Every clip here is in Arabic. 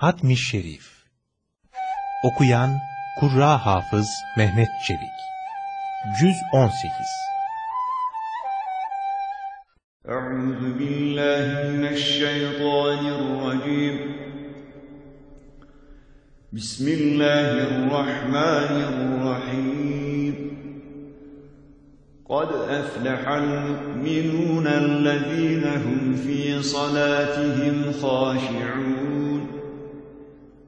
Hatmi Şerif. Okuyan Kurra Hafız Mehmet Çelik Cüz 18 أعوذ بالله من الشيطان الرجيم بسم الله الرحمن الرحيم قد أفلح المؤمنون الذين هم في صلاتهم خاشعون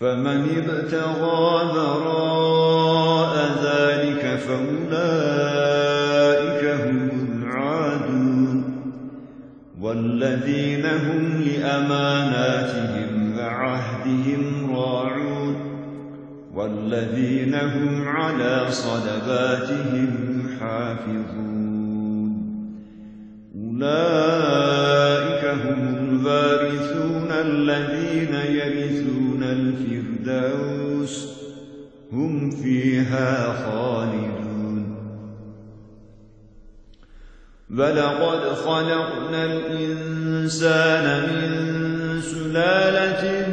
فمن ابتغى وراء ذلك فأولئك هم العادون والذين هم لأماناتهم وعهدهم راعون والذين هم على صلباتهم حافظون أولئك الذين يرثون الفردوس هم فيها خالدون. ولقد خلقنا الإنسان من سلالة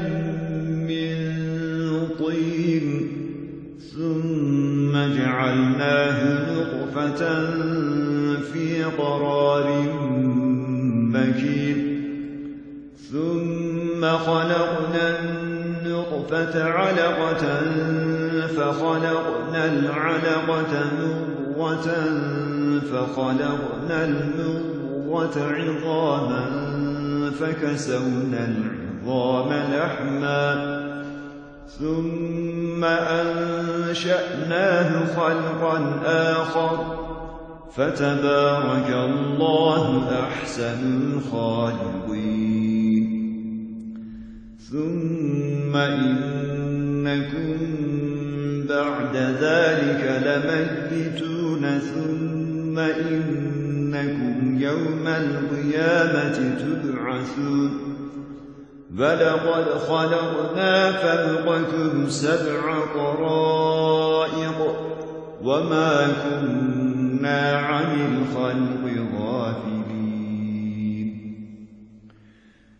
النطفة علقة فخلقنا العلقة مضغة فخلقنا المضغة عظاما فكسونا العظام لحما ثم أنشأناه خلقا آخر فتبارك الله أحسن الخالقين. ثم إنكم بعد ذلك لميتون ثم إنكم يوم القيامة تبعثون ولقد خلقنا فوقكم سبع طرائق وما كنا عن الخلق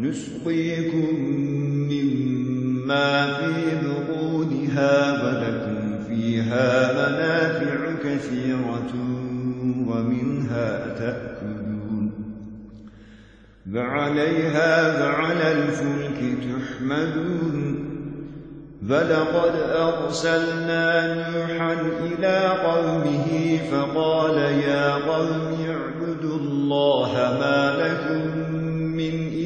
نسقيكم مما في بطونها ولكم فيها منافع كثيرة ومنها تأكلون. وعليها وعلى الفلك تحملون. فلقد أرسلنا نوحا إلى قومه فقال يا قوم اعبدوا الله ما لكم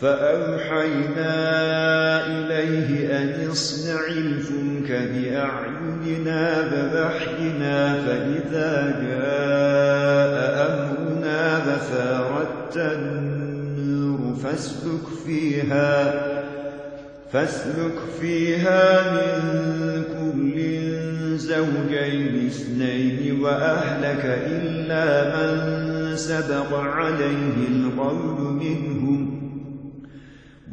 فأوحينا إليه أن اصنع الفلك بأعيننا ببحرنا فإذا جاء أمرنا ففاردت النور فاسلك فيها فاسلك فيها من كل زوجين اثنين وأهلك إلا من سبق عليه القول منهم.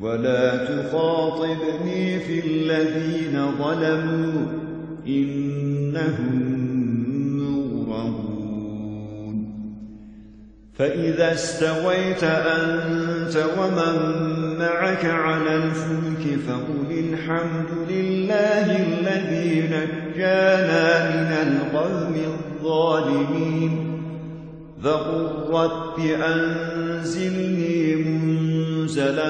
ولا تخاطبني في الذين ظلموا إنهم مغرمون. فإذا استويت أنت ومن معك على الفلك فقل الحمد لله الذي نجانا من القوم الظالمين. فقل رب أنزلني منزلا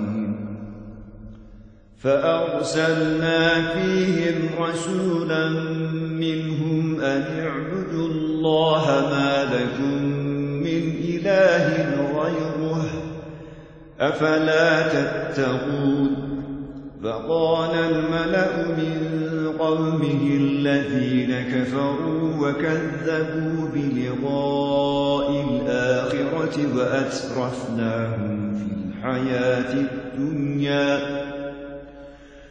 فأرسلنا فيهم رسولا منهم أن اعبدوا الله ما لكم من إله غيره أفلا تتقون فقال الملأ من قومه الذين كفروا وكذبوا بلقاء الآخرة وأترفناهم في الحياة الدنيا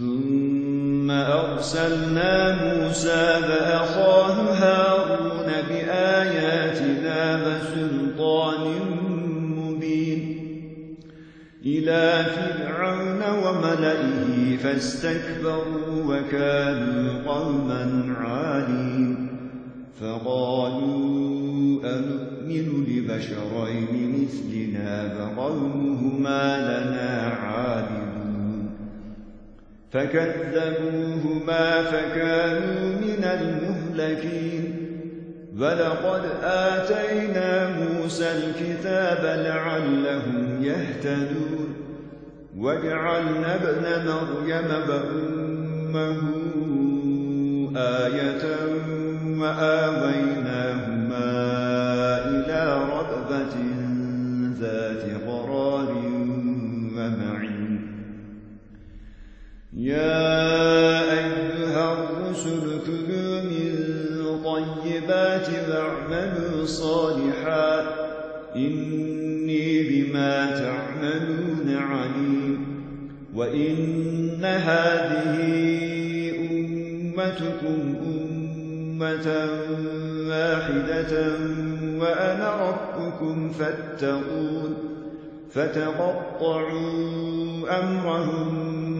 ثم أرسلنا موسى فأخاه هارون بآياتنا وسلطان مبين. إلى فرعون وملئه فاستكبروا وكانوا قوما عالين. فقالوا أنؤمن لمن بشرين مثلنا فقومهما لنا فكذبوهما فكانوا من المهلكين. ولقد آتينا موسى الكتاب لعلهم يهتدون. وجعلنا ابن مريم بأمه آية وآويناهما إلى ربة ذات يا أيها الرسل كلوا من طيبات واعملوا صالحا. إني بما تعملون عليم. وإن هذه أمتكم أمة واحدة وأنا ربكم فاتقون. فتقطعوا أمرهم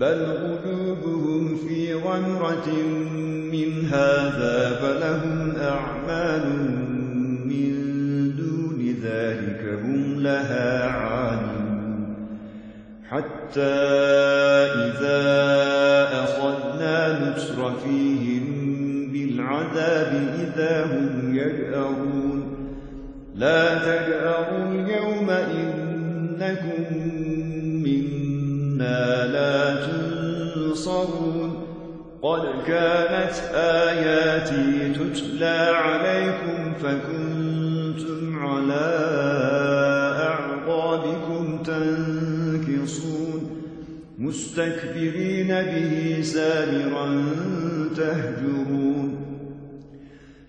بل قلوبهم في غمرة من هذا فلهم أعمال من دون ذلك هم لها عالمون حتى إذا أخذنا نسر فيهم بالعذاب إذا هم يجأرون لا تجأروا تنصرون قد كانت آياتي تتلى عليكم فكنتم على أعقابكم تنكصون. مستكبرين به سامرا تهجرون.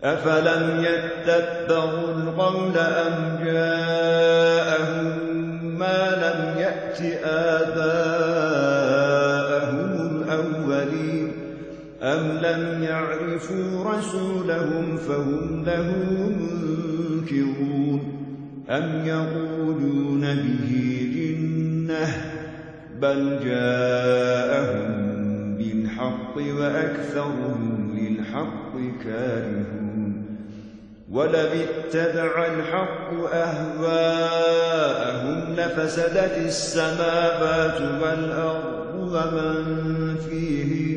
أفلم يتبروا القول أم جاءهم ما لم يأت آباءهم أم لم يعرفوا رسولهم فهم له منكرون أم يقولون به جنة بل جاءهم بالحق وأكثرهم للحق كارهون ولو اتبع الحق أهواءهم لفسدت السماوات والأرض ومن فيهن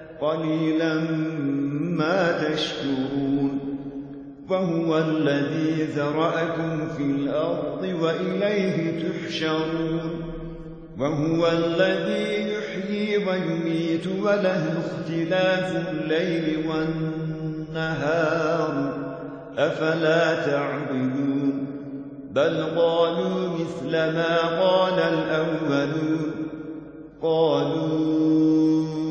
قليلا ما تشكرون وهو الذي ذرأكم في الأرض وإليه تحشرون وهو الذي يحيي ويميت وله اختلاف الليل والنهار. أفلا تعبدون بل قالوا مثل ما قال الأولون. قالوا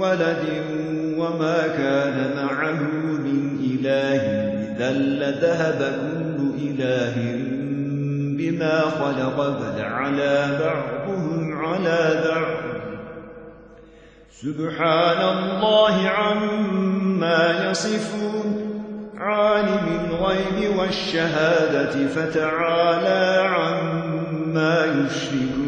ولد وما كان معه من إله إذا لذهب كل إله بما خلق بل على بعضهم على بعض. سبحان الله عما يصفون. عالم الغيب والشهادة فتعالى عما يشركون.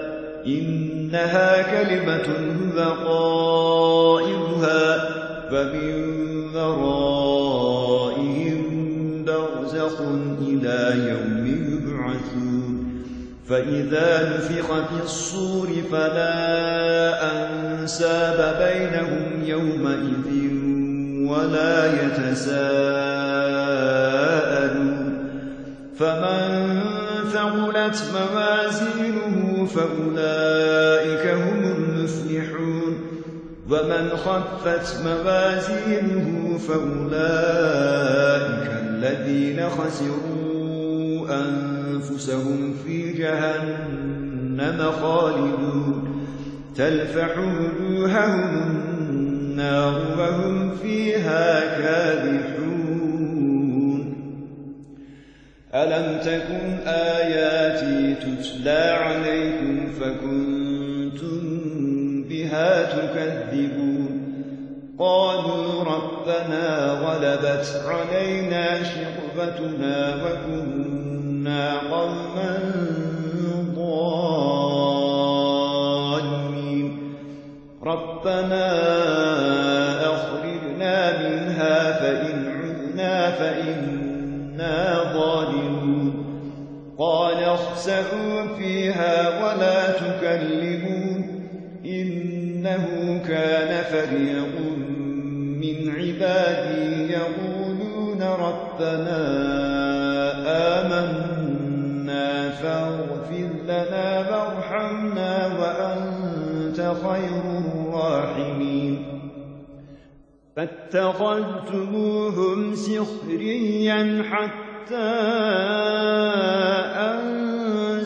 إنها كلمة هو قائلها فمن ورائهم برزق إلى يوم يبعثون. فإذا نفخ في الصور فلا أنساب بينهم يومئذ ولا يتساءلون. فمن ثقلت موازينه فأولئك هم المفلحون ومن خفت موازينه فأولئك الذين خسروا أنفسهم في جهنم خالدون تلفح وجوههم النار وهم فيها كابحون ألم تكن آياتي تتلى عليكم فكنتم بها تكذبون؟ قالوا ربنا غلبت علينا شقفتنا وكنا قوما ضالين. ربنا أخرجنا منها فإن تخسأوا فيها ولا تكلمون إنه كان فريق من عبادي يقولون ربنا آمنا فاغفر لنا وارحمنا وأنت خير الراحمين فاتخذتموهم سخريا حتى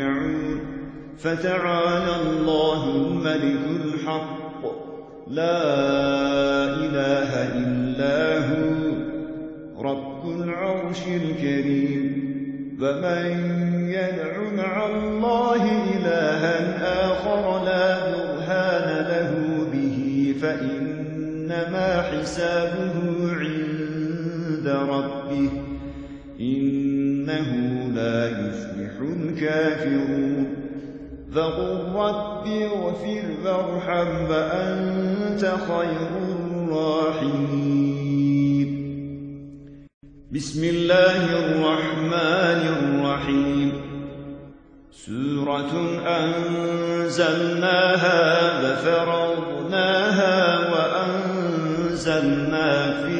ترجعون فتعالى الله الملك الحق. لا إله إلا هو. رب العرش الكريم. فمن يدع مع الله إلها آخر لا برهان له به. فإنما حسابه عند ربه. إنه لا يفلح الكافرون فقل رب اغفر وارحم وأنت خير الراحمين. بسم الله الرحمن الرحيم. سورة أنزلناها ففرضناها وأنزلنا فيها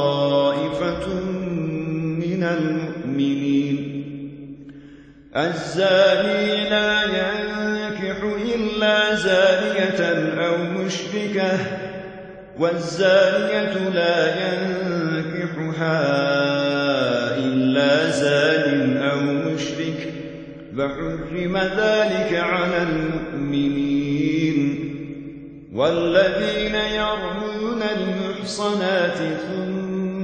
من المؤمنين الزاني لا ينكح إلا زانية أو مشركة والزانية لا ينكحها إلا زان أو مشرك فحرم ذلك على المؤمنين والذين يرمون المحصنات ثم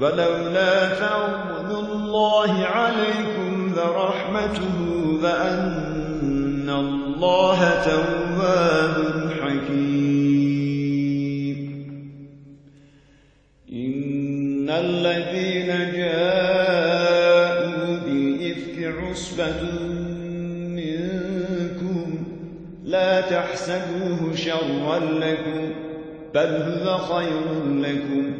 ولولا فضل الله عليكم ورحمته وأن الله تواب حكيم. إن الذين جاءوا بالإفك عصبة منكم لا تحسبوه شرا لكم بل هو خير لكم.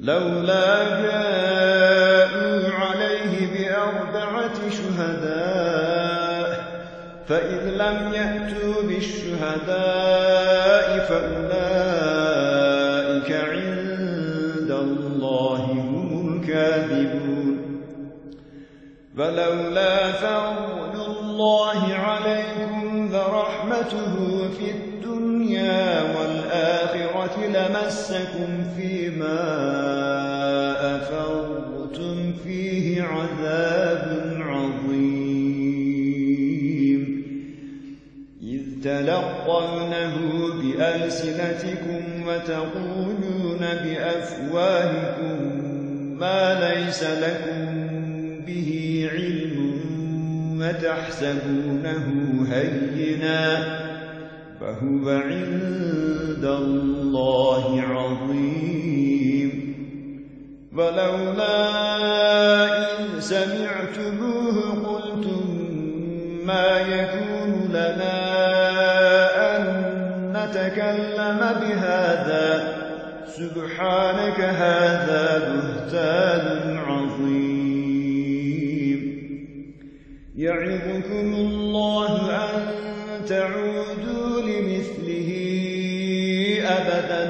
لولا جاءوا عليه بأربعة شهداء فإذ لم يأتوا بالشهداء فأولئك عند الله هم الكاذبون. فلولا فضل الله عليكم ورحمته في الدنيا والآخرة لمسكم فيما بألسنتكم وتقولون بأفواهكم ما ليس لكم به علم وتحسبونه هيناً فهو عند الله عظيم. ولولا إن سمعتموه قلتم ما يكون لنا نتكلم بهذا سبحانك هذا بهتان عظيم. يعظكم الله أن تعودوا لمثله أبدا.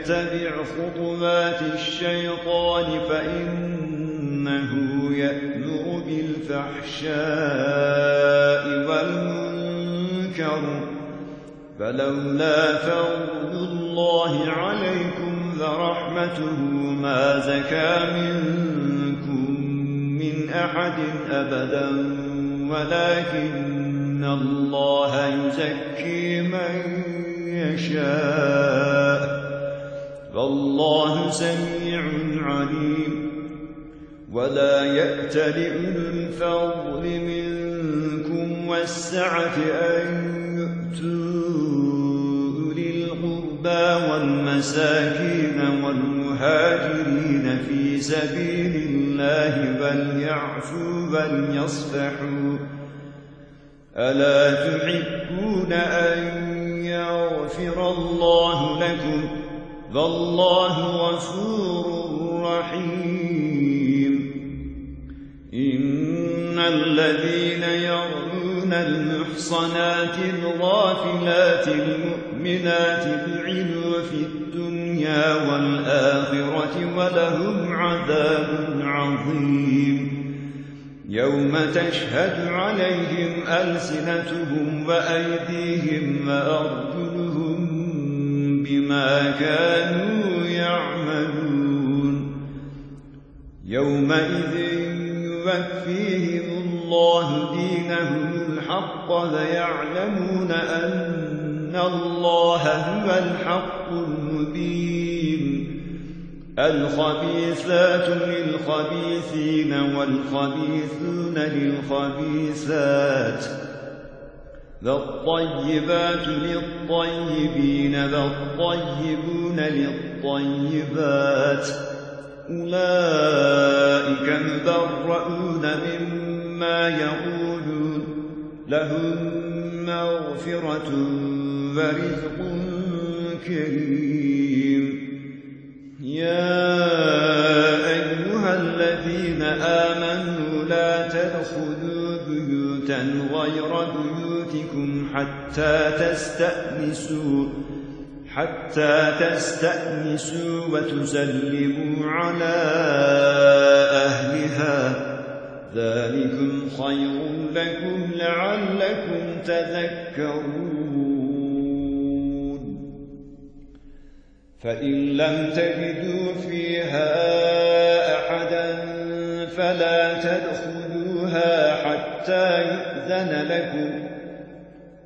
يتبع خطوات الشيطان فإنه يأمر بالفحشاء والمنكر. فلولا فضل الله عليكم ورحمته ما زكى منكم من أحد أبدا ولكن الله يزكي من يشاء. والله سميع عليم. ولا يأت الفضل منكم والسعة أن يؤتوا أولي القربى والمساكين والمهاجرين في سبيل الله وليعفوا وليصفحوا ألا تحبون أن يغفر الله لكم؟ والله غفور رحيم. إن الذين يرمون المحصنات الغافلات المؤمنات بعلو في الدنيا والآخرة ولهم عذاب عظيم. يوم تشهد عليهم ألسنتهم وأيديهم وأرجلهم بما كانوا يعملون. يومئذ يوفيهم الله دينهم الحق ويعلمون أن الله هو الحق المبين. الخبيثات للخبيثين والخبيثون للخبيثات. والطيبات للطيبين والطيبون للطيبات. أولئك مبرؤون مما يقولون لهم مغفرة ورزق كريم. يا أيها الذين آمنوا لا تدخلوا بيوتا غير بيوتكم حتى تستأنسوا حتى تستأنسوا وتسلموا على أهلها. ذلكم خير لكم لعلكم تذكرون. فإن لم تجدوا فيها أحدا فلا تدخلوها حتى يؤذن لكم.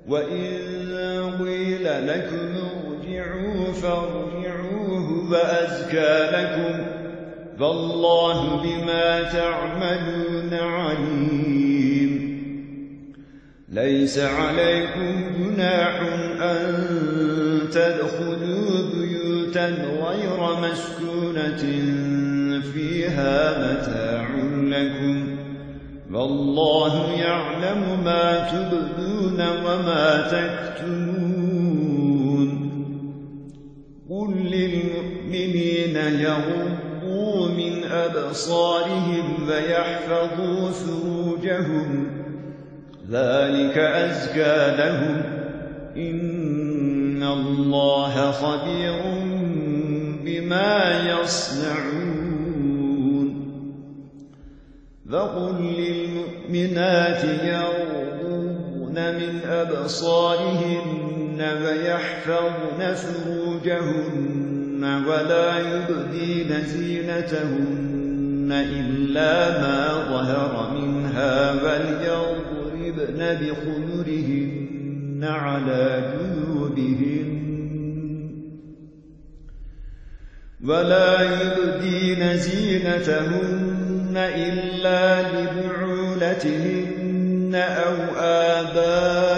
وإن قيل لكم ارجعوا فارجعوه وأزكى لكم فالله بما تعملون عليم. ليس عليكم جناح أن تدخلوا بيوتا غير مسكونة فيها متاع لكم والله يعلم ما تبدون وما تكتمون. قل للمؤمنين يغضوا من أبصارهم ويحفظوا فروجهم. ذلك أزكى لهم. إن الله خبير بما يصنعون. فقل للمؤمنات يغضون من أبصارهن ويحفظن فروجهن ولا يبدين زينتهن إلا ما ظهر منها وليضربن بخمرهن على جنوبهن ولا يبدين زينتهن إلا لبعولتهن أو آبائهن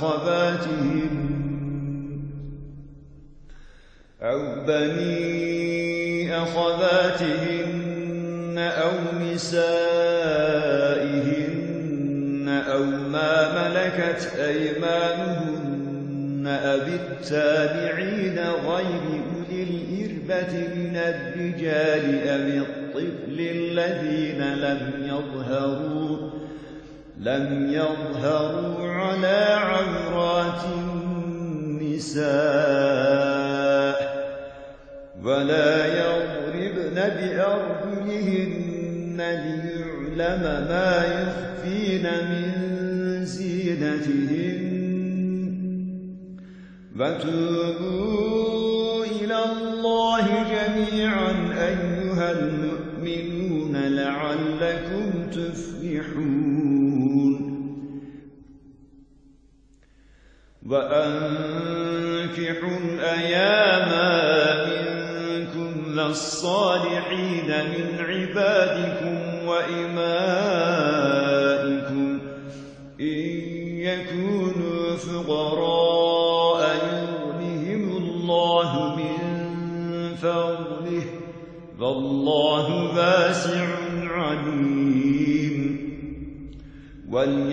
بني أخذاتهن أو بني أخذاتهن أو نسائهن أو ما ملكت أيمانهن أب التابعين غير أولي الإربة من الرجال أو الطفل الذين لم يظهروا لم يظهروا على عورات النساء ولا يضربن بأرجلهن ليعلم ما يخفين من زينتهن. وتوبوا إلى الله جميعا أيها المؤمنون لعلكم تفلحون. وأنكحوا الأيام منكم للصالحين من عبادكم وإمائكم إن يكونوا فقراء يغنهم الله من فضله. فالله واسع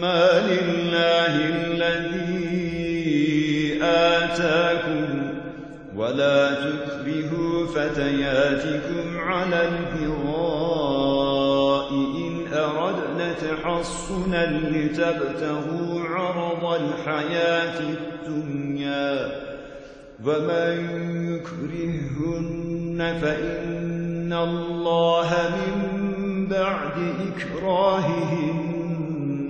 مما لله الذي آتاكم ولا تكرهوا فتياتكم على البراء إن أردنا تحصنا لتبتغوا عرض الحياة الدنيا ومن يكرهن فإن الله من بعد إكراههن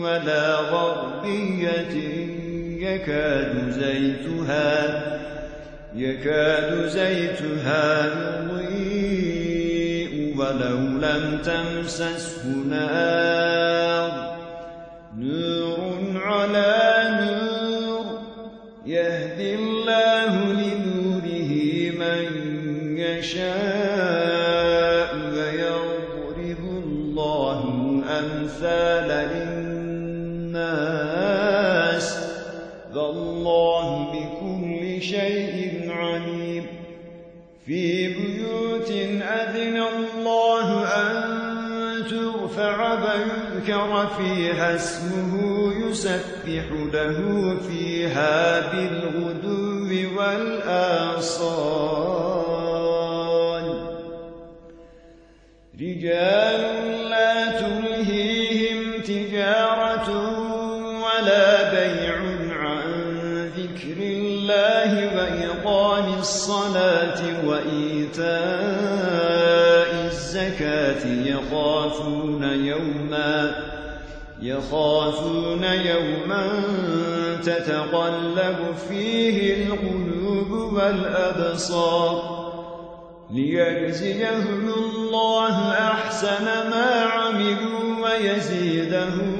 ولا غربية يكاد زيتها يكاد زيتها يضيء ولو لم تمسسه نار. نور على نور يهدي الله لنوره من يشاء. ترفع ويذكر فيها اسمه يسبح له فيها بالغدو والآصال. رجال الله وإقام الصلاة وإيتاء الزكاة يخافون يوما يخافون يوما تتقلب فيه القلوب والأبصار ليجزيهم الله أحسن ما عملوا ويزيدهم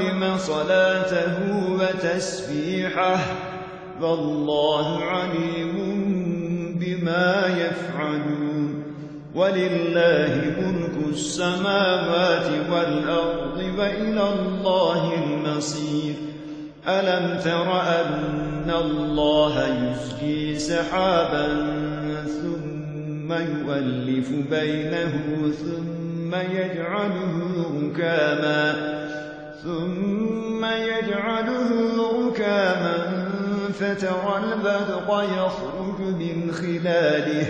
علم صلاته وتسبيحه والله عليم بما يفعلون. ولله ملك السماوات والأرض وإلى الله المصير. ألم تر أن الله يسكي سحابا ثم يؤلف بينه ثم يجعله ركاما ثم يجعله ركاما فترى البدق يخرج من خلاله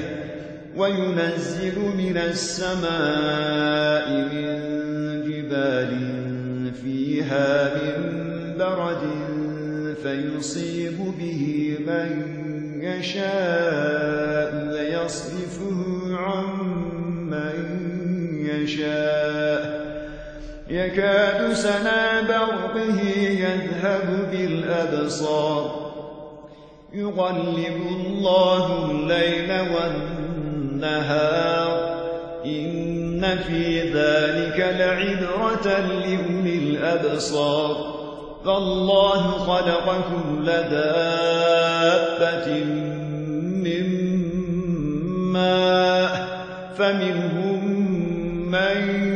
وينزل من السماء من جبال فيها من برد فيصيب به من يشاء ويصرفه عن من يشاء. يكاد سنا برقه يذهب بالأبصار. يغلب الله الليل والنهار. إن في ذلك لعبرة لأولي الأبصار. فالله خلق كل دابة من ماء فمنهم من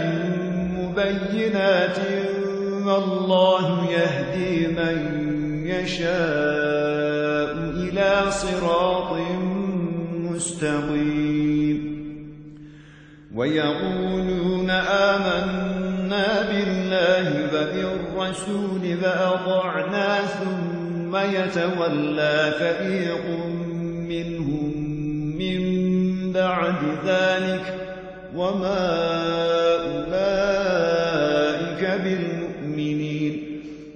مبينات والله يهدي من يشاء إلى صراط مستقيم ويقولون آمنا بالله وبالرسول فأطعنا ثم يتولى فريق منهم من بعد ذلك وما أولئك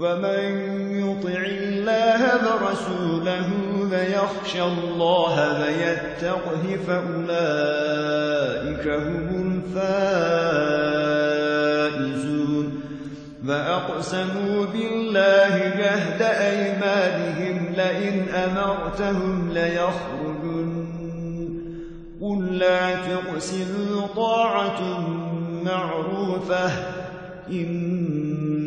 ومن يطع الله ورسوله ويخشى الله ويتقه فأولئك هم الفائزون وأقسموا بالله جهد أيمانهم لئن أمرتهم ليخرجن قل لا تقسموا طاعة معروفة إن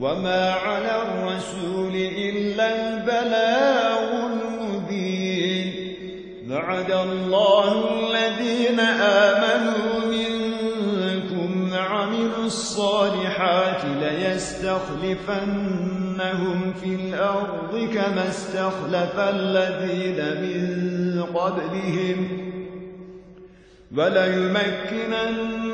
وما على الرسول إلا البلاغ المبين بعد الله الذين آمنوا منكم وعملوا الصالحات ليستخلفن لنسكننهم في الأرض كما استخلف الذين من قبلهم وليمكنن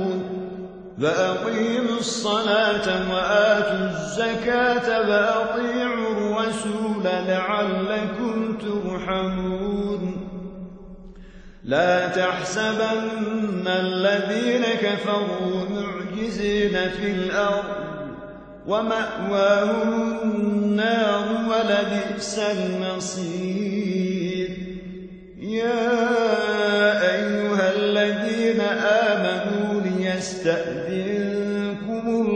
فأقيموا الصلاة وآتوا الزكاة وأطيعوا الرسول لعلكم ترحمون. لا تحسبن الذين كفروا معجزين في الأرض ومأواهم النار ولبئس المصير. يا أيها الذين آمنوا ليستأذنكم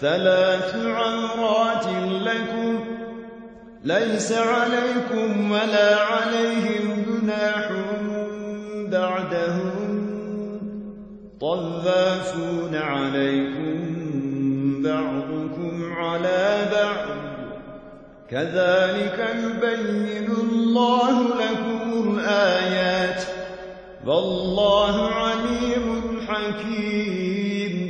ثلاث عمرات لكم ليس عليكم ولا عليهم جناح بعدهم طوافون عليكم بعضكم على بعض كذلك يبين الله لكم الآيات والله عليم حكيم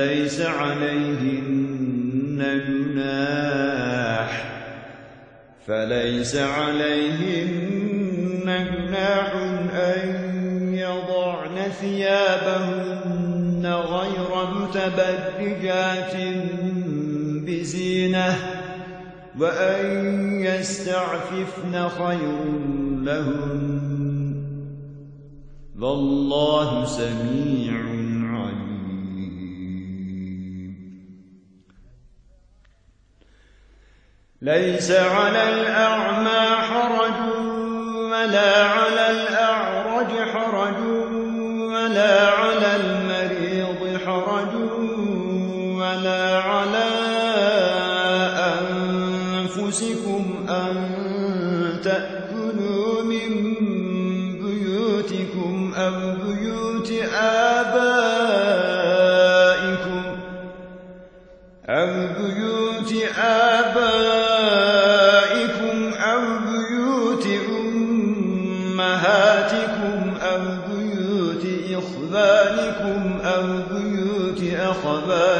فليس عليهن جناح فليس عليهن جناح أن يضعن ثيابهن غير متبرجات بزينة وأن يستعففن خير لهن. والله سميع ليس على الأعمى حرج ولا على الأعرج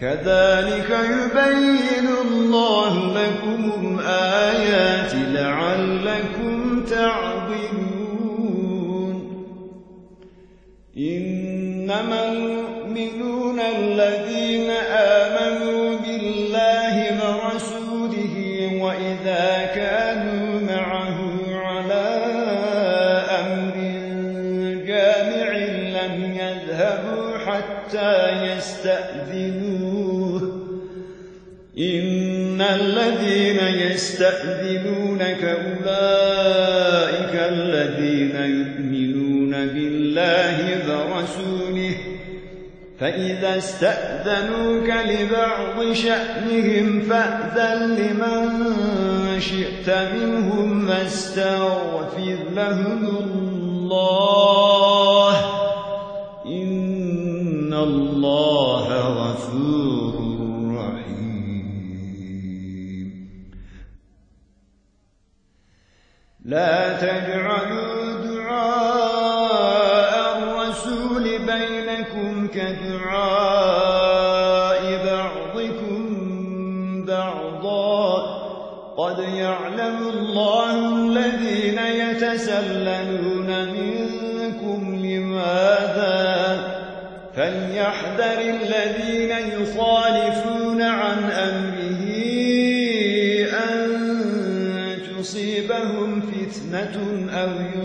كذلك يبين الله لكم الآيات لعلكم تعضلون إنما المؤمنون الذين آمنوا بالله ورسوله وإذا كانوا معه على أمر جامع لم يذهبوا حتى يستأذنوه إن الذين يستأذنونك أولئك الذين يؤمنون بالله ورسوله فإذا استأذنوك لبعض شأنهم فأذن لمن شئت منهم واستغفر لهم الله إن الله غفور لا تجعلوا دعاء الرسول بينكم كدعاء بعضكم بعضا. قد يعلم الله الذين يتسللون منكم لماذا فليحذر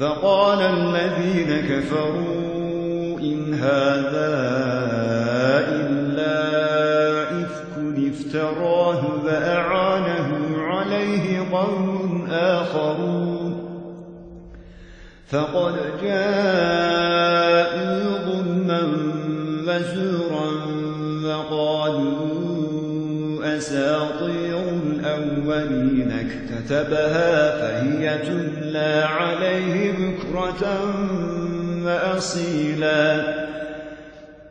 فقال الذين كفروا إن هذا إلا إفك افتراه فأعانه عليه قوم آخرون. فقد جاءوا ظلما وزورا وقالوا أساطير الأولين اكتتبها فهي تملى عليه بكرة وأصيلا.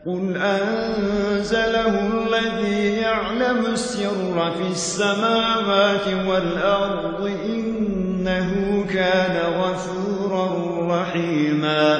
قل أنزله الذي يعلم السر في السماوات والأرض إنه كان غفورا رحيما.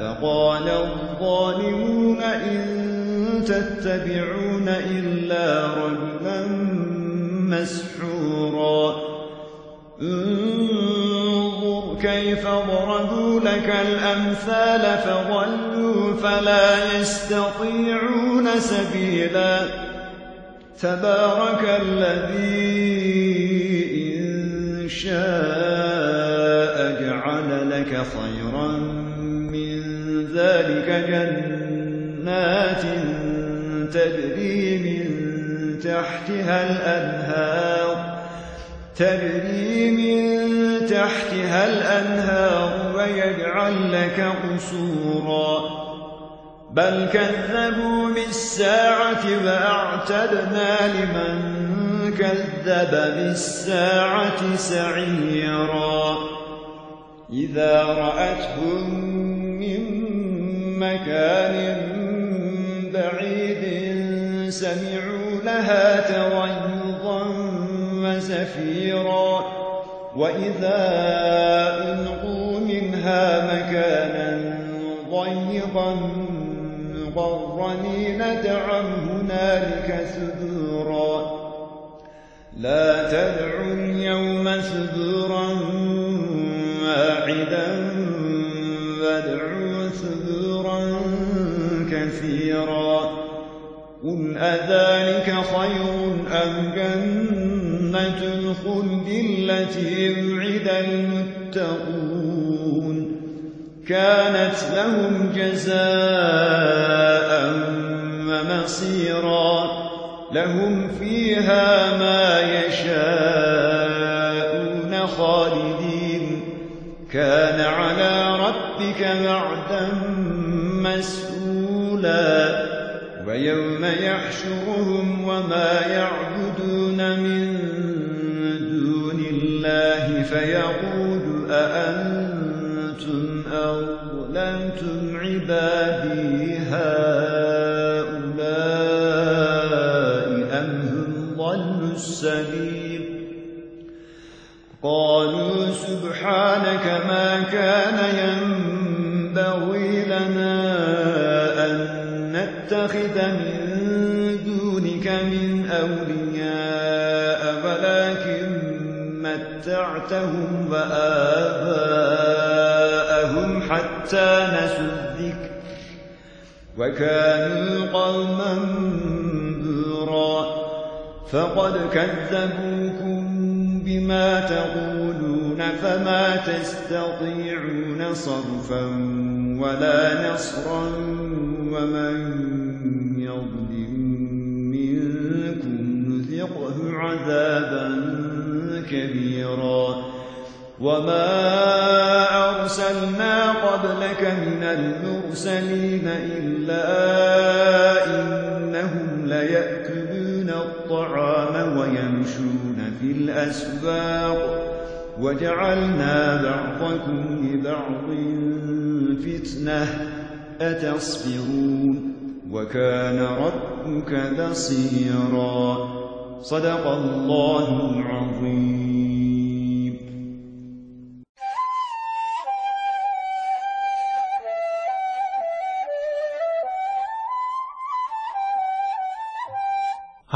فقال الظالمون إن تتبعون إلا رجلا مسحورا. انظر كيف ضربوا لك الأمثال فضلوا فلا يستطيعون سبيلا. تبارك الذي إن شاء جعل لك خيرا ذلك جنات تجري من تحتها الأنهار تجري من تحتها الأنهار يجعل لك قصورا. بل كذبوا بالساعة فأعتدنا لمن كذب بالساعة سعيرا. إذا رأتهم مكان بعيد سمعوا لها تغيظا وزفيرا. وإذا ألقوا منها مكانا ضيقا مقرنين دعوا هنالك ثبورا لا تدعوا اليوم ثبورا واحدا كثيرا. قل أذلك خير أم جنة الخلد التي يعد المتقون كانت لهم جزاء ومصيرا. لهم فيها ما يشاءون خالدين. كان على ربك معدا مسئولا ويوم يحشرهم وما يعبدون من دون الله فيقول أأنتم أظلمتم عبادي هؤلاء أم هم ضلوا السبيل؟ قالوا سبحانك ما كان ينبغي نتخذ من دونك من أولياء ولكن متعتهم وآباءهم حتى نسوا الذكر. وكانوا قوما بورا فقد كذبوكم بما تقولون فما تستطيعون صرفا ولا نصرا ومن وما أرسلنا قبلك من المرسلين إلا إنهم ليأكلون الطعام ويمشون في الأسواق وجعلنا بعضكم لبعض فتنة أتصبرون وكان ربك بصيرا صدق الله العظيم